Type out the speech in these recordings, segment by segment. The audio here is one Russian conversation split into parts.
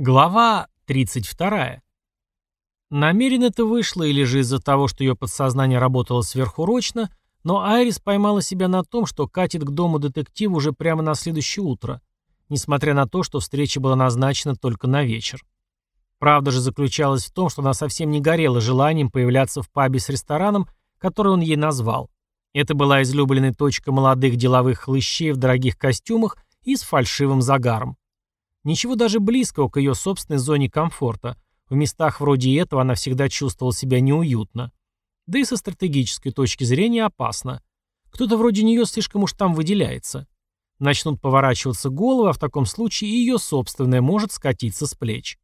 Глава 32. Намеренно это вышло или же из-за того, что ее подсознание работало сверхурочно, но Айрис поймала себя на том, что катит к дому детектива уже прямо на следующее утро, несмотря на то, что встреча была назначена только на вечер. Правда же заключалась в том, что она совсем не горела желанием появляться в пабе с рестораном, который он ей назвал. Это была излюбленная точка молодых деловых хлыщей в дорогих костюмах и с фальшивым загаром. Ничего даже близкого к ее собственной зоне комфорта. В местах вроде этого она всегда чувствовала себя неуютно. Да и со стратегической точки зрения опасно. Кто-то вроде нее слишком уж там выделяется. Начнут поворачиваться головы, а в таком случае и ее собственное может скатиться с плеч.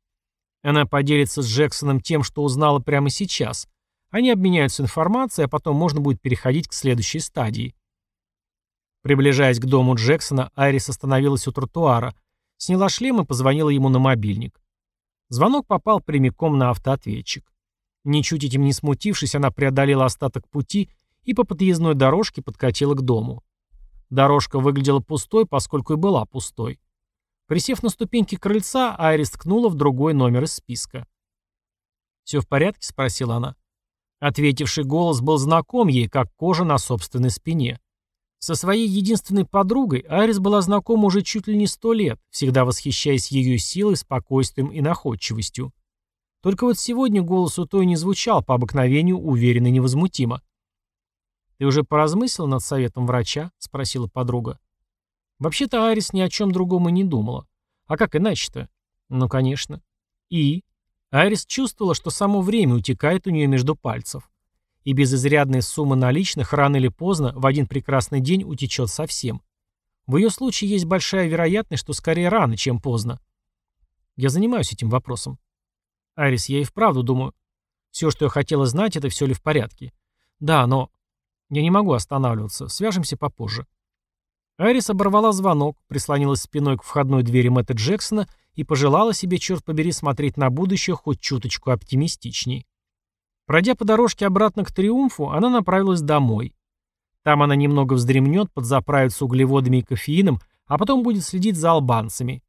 Она поделится с Джексоном тем, что узнала прямо сейчас. Они обменяются информацией, а потом можно будет переходить к следующей стадии. Приближаясь к дому Джексона, Айрис остановилась у тротуара, Сняла шлем и позвонила ему на мобильник. Звонок попал прямиком на автоответчик. Ничуть этим не смутившись, она преодолела остаток пути и по подъездной дорожке подкатила к дому. Дорожка выглядела пустой, поскольку и была пустой. Присев на ступеньки крыльца, Айрис ткнула в другой номер из списка. «Все в порядке?» — спросила она. Ответивший голос был знаком ей, как кожа на собственной спине. Со своей единственной подругой Арис была знакома уже чуть ли не сто лет, всегда восхищаясь ее силой, спокойствием и находчивостью. Только вот сегодня голос у той не звучал по обыкновению уверенно и невозмутимо. «Ты уже поразмыслил над советом врача?» — спросила подруга. Вообще-то Арис ни о чем другом и не думала. А как иначе-то? Ну, конечно. И? Арис чувствовала, что само время утекает у нее между пальцев и без изрядной суммы наличных рано или поздно в один прекрасный день утечет совсем. В ее случае есть большая вероятность, что скорее рано, чем поздно. Я занимаюсь этим вопросом. Арис, я и вправду думаю. Все, что я хотела знать, это все ли в порядке. Да, но... Я не могу останавливаться. Свяжемся попозже. Арис оборвала звонок, прислонилась спиной к входной двери Мэтта Джексона и пожелала себе, черт побери, смотреть на будущее хоть чуточку оптимистичней. Пройдя по дорожке обратно к Триумфу, она направилась домой. Там она немного вздремнет, подзаправится углеводами и кофеином, а потом будет следить за албанцами.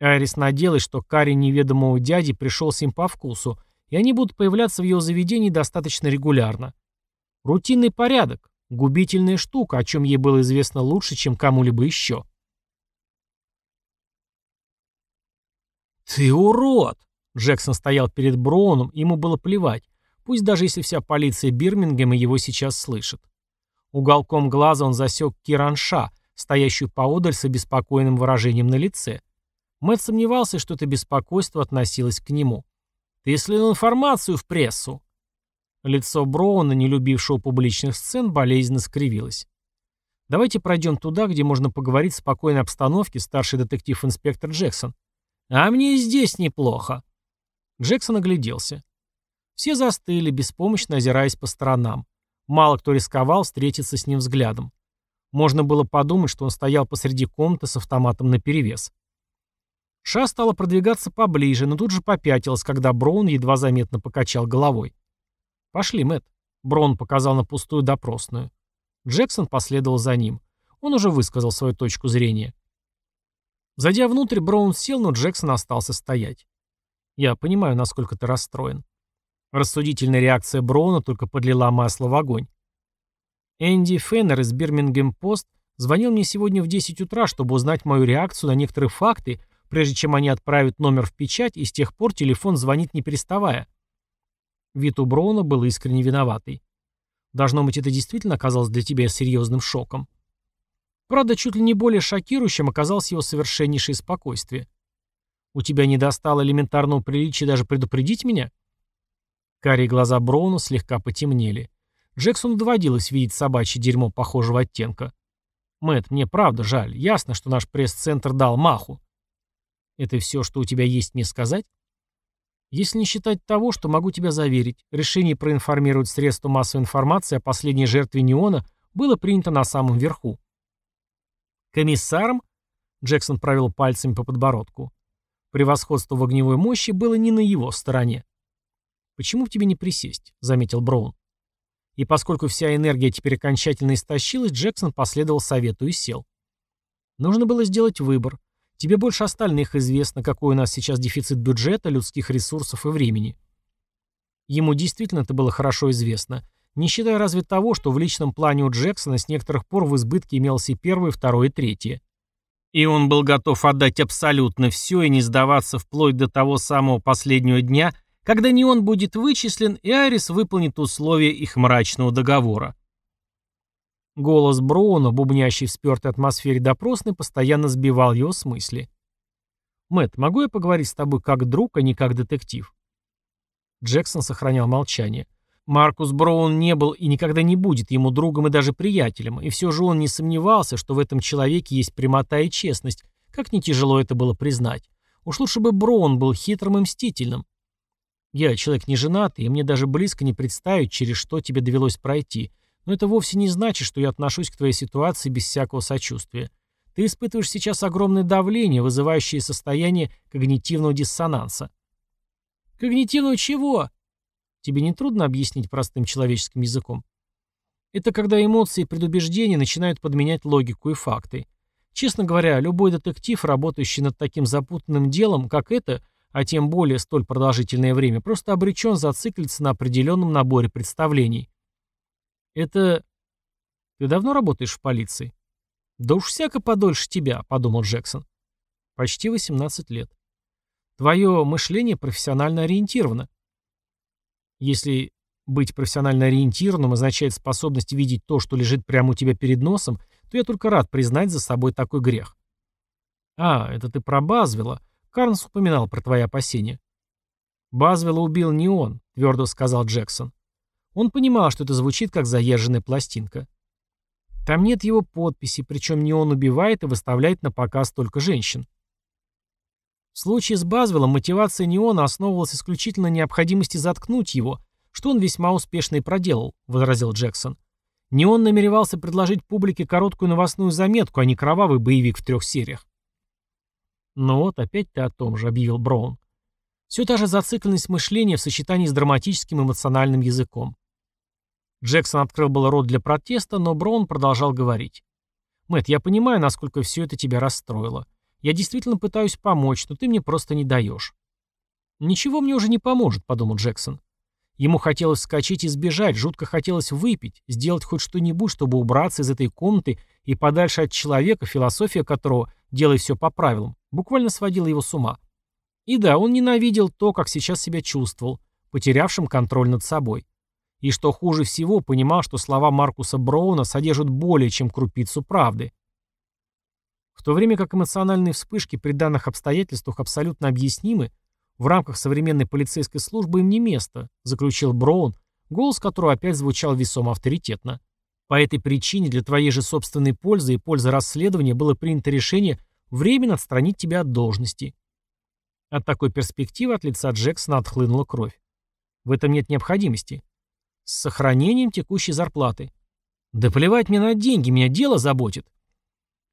Айрис надеялась, что Карри неведомого дяди пришелся им по вкусу, и они будут появляться в его заведении достаточно регулярно. Рутинный порядок, губительная штука, о чем ей было известно лучше, чем кому-либо еще. «Ты урод!» Джексон стоял перед Броуном, ему было плевать. Пусть даже если вся полиция Бирмингема его сейчас слышит. Уголком глаза он засек Киранша, стоящую поодаль с обеспокоенным выражением на лице. Мэтт сомневался, что это беспокойство относилось к нему. «Ты слил информацию в прессу!» Лицо Броуна, не любившего публичных сцен, болезненно скривилось. «Давайте пройдем туда, где можно поговорить в спокойной обстановке, старший детектив-инспектор Джексон». «А мне здесь неплохо». Джексон огляделся. Все застыли, беспомощно озираясь по сторонам. Мало кто рисковал встретиться с ним взглядом. Можно было подумать, что он стоял посреди комнаты с автоматом наперевес. Ша стала продвигаться поближе, но тут же попятилась, когда Броун едва заметно покачал головой. «Пошли, Мэтт», — Броун показал на пустую допросную. Джексон последовал за ним. Он уже высказал свою точку зрения. Зайдя внутрь, Браун сел, но Джексон остался стоять. «Я понимаю, насколько ты расстроен. Рассудительная реакция Броуна только подлила масло в огонь. Энди Феннер из Бирмингем-Пост звонил мне сегодня в 10 утра, чтобы узнать мою реакцию на некоторые факты, прежде чем они отправят номер в печать, и с тех пор телефон звонит не переставая. Вид у Броуна был искренне виноватый. Должно быть, это действительно оказалось для тебя серьезным шоком. Правда, чуть ли не более шокирующим оказалось его совершеннейшее спокойствие. «У тебя не достало элементарного приличия даже предупредить меня?» Карие глаза Броуна слегка потемнели. Джексону доводилось видеть собачье дерьмо похожего оттенка. Мэт, мне правда жаль. Ясно, что наш пресс-центр дал маху. Это все, что у тебя есть мне сказать? Если не считать того, что могу тебя заверить, решение проинформировать средства массовой информации о последней жертве Неона было принято на самом верху. Комиссаром? Джексон провел пальцами по подбородку. Превосходство в огневой мощи было не на его стороне. «Почему бы тебе не присесть?» — заметил Броун. И поскольку вся энергия теперь окончательно истощилась, Джексон последовал совету и сел. Нужно было сделать выбор. Тебе больше остальных известно, какой у нас сейчас дефицит бюджета, людских ресурсов и времени. Ему действительно это было хорошо известно, не считая разве того, что в личном плане у Джексона с некоторых пор в избытке имелось и первое, второе, и третье. И он был готов отдать абсолютно все и не сдаваться вплоть до того самого последнего дня, когда не он будет вычислен, и Айрис выполнит условия их мрачного договора. Голос Броуна, бубнящий в спертой атмосфере допросной, постоянно сбивал его с мысли. Мэт, могу я поговорить с тобой как друг, а не как детектив?» Джексон сохранял молчание. Маркус Броун не был и никогда не будет ему другом и даже приятелем, и все же он не сомневался, что в этом человеке есть прямота и честность, как не тяжело это было признать. Уж лучше бы Броун был хитрым и мстительным. Я человек не женатый, и мне даже близко не представить, через что тебе довелось пройти, но это вовсе не значит, что я отношусь к твоей ситуации без всякого сочувствия. Ты испытываешь сейчас огромное давление, вызывающее состояние когнитивного диссонанса. Когнитивного чего? Тебе не трудно объяснить простым человеческим языком? Это когда эмоции и предубеждения начинают подменять логику и факты. Честно говоря, любой детектив, работающий над таким запутанным делом, как это, а тем более столь продолжительное время, просто обречен зациклиться на определенном наборе представлений. «Это... Ты давно работаешь в полиции?» «Да уж всяко подольше тебя», — подумал Джексон. «Почти 18 лет. Твое мышление профессионально ориентировано». Если быть профессионально ориентированным означает способность видеть то, что лежит прямо у тебя перед носом, то я только рад признать за собой такой грех. «А, это ты про Базвела. Карнс упоминал про твои опасения». «Базвела убил не он», — твердо сказал Джексон. Он понимал, что это звучит как заезженная пластинка. Там нет его подписи, причем не он убивает и выставляет на показ только женщин. В случае с Базвеллом мотивация Неона основывалась исключительно на необходимости заткнуть его, что он весьма успешно и проделал, возразил Джексон. Неон намеревался предложить публике короткую новостную заметку, а не кровавый боевик в трех сериях. «Ну вот, опять ты о том же», — объявил Браун. Все та же зацикленность мышления в сочетании с драматическим эмоциональным языком. Джексон открыл было рот для протеста, но Браун продолжал говорить. «Мэтт, я понимаю, насколько все это тебя расстроило. Я действительно пытаюсь помочь, но ты мне просто не даешь». «Ничего мне уже не поможет», — подумал Джексон. Ему хотелось вскочить и сбежать, жутко хотелось выпить, сделать хоть что-нибудь, чтобы убраться из этой комнаты и подальше от человека, философия которого «делай все по правилам», буквально сводила его с ума. И да, он ненавидел то, как сейчас себя чувствовал, потерявшим контроль над собой. И что хуже всего, понимал, что слова Маркуса Броуна содержат более чем крупицу правды. В то время как эмоциональные вспышки при данных обстоятельствах абсолютно объяснимы, в рамках современной полицейской службы им не место, заключил Броун, голос которого опять звучал весомо авторитетно. По этой причине для твоей же собственной пользы и пользы расследования было принято решение временно отстранить тебя от должности. От такой перспективы от лица Джексона отхлынула кровь. В этом нет необходимости. С сохранением текущей зарплаты. Да плевать мне на деньги, меня дело заботит.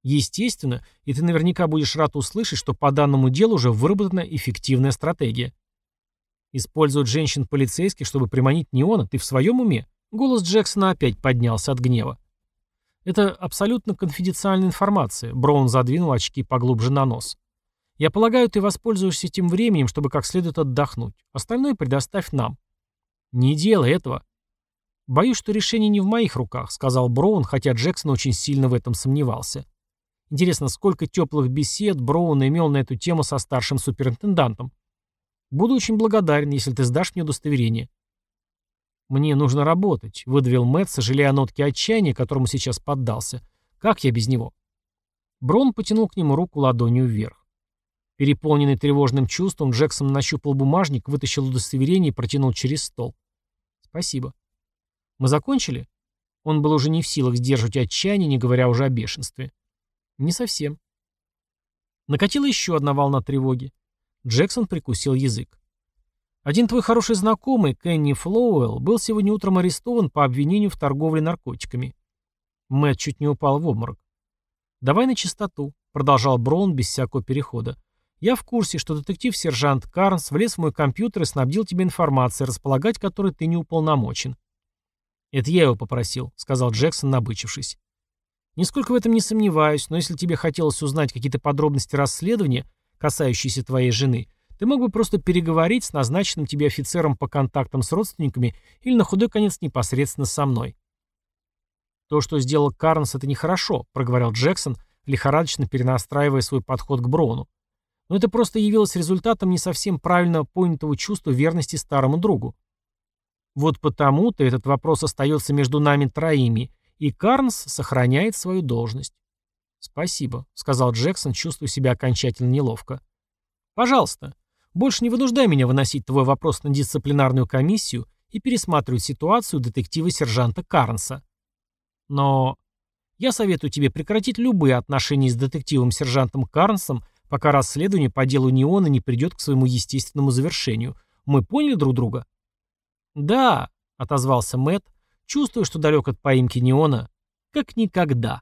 Естественно, и ты наверняка будешь рад услышать, что по данному делу уже выработана эффективная стратегия. Использовать женщин-полицейских, чтобы приманить неона, ты в своем уме? Голос Джексона опять поднялся от гнева. Это абсолютно конфиденциальная информация. Браун задвинул очки поглубже на нос. Я полагаю, ты воспользуешься этим временем, чтобы как следует отдохнуть. Остальное предоставь нам. Не делай этого. «Боюсь, что решение не в моих руках», — сказал Броун, хотя Джексон очень сильно в этом сомневался. Интересно, сколько теплых бесед Броун имел на эту тему со старшим суперинтендантом. Буду очень благодарен, если ты сдашь мне удостоверение. «Мне нужно работать», — выдавил Мэтт, сожалея о нотке отчаяния, которому сейчас поддался. «Как я без него?» Броун потянул к нему руку ладонью вверх. Переполненный тревожным чувством, Джексон нащупал бумажник, вытащил удостоверение и протянул через стол. «Спасибо». «Мы закончили?» Он был уже не в силах сдерживать отчаяние, не говоря уже о бешенстве. «Не совсем». Накатила еще одна волна тревоги. Джексон прикусил язык. «Один твой хороший знакомый, Кенни Флоуэлл, был сегодня утром арестован по обвинению в торговле наркотиками». Мэтт чуть не упал в обморок. «Давай на чистоту», — продолжал Браун без всякого перехода. «Я в курсе, что детектив-сержант Карнс влез в мой компьютер и снабдил тебе информацией, располагать которой ты не уполномочен. «Это я его попросил», — сказал Джексон, набычившись. Нисколько в этом не сомневаюсь, но если тебе хотелось узнать какие-то подробности расследования, касающиеся твоей жены, ты мог бы просто переговорить с назначенным тебе офицером по контактам с родственниками или на худой конец непосредственно со мной. То, что сделал Карнс, это нехорошо, проговорил Джексон, лихорадочно перенастраивая свой подход к Броуну. Но это просто явилось результатом не совсем правильно понятого чувства верности старому другу. Вот потому-то этот вопрос остается между нами троими, и Карнс сохраняет свою должность. «Спасибо», — сказал Джексон, чувствуя себя окончательно неловко. «Пожалуйста, больше не вынуждай меня выносить твой вопрос на дисциплинарную комиссию и пересматривать ситуацию детектива-сержанта Карнса. Но я советую тебе прекратить любые отношения с детективом-сержантом Карнсом, пока расследование по делу Неона не придет к своему естественному завершению. Мы поняли друг друга?» «Да», — отозвался Мэтт, чувствуя, что далек от поимки Неона, как никогда.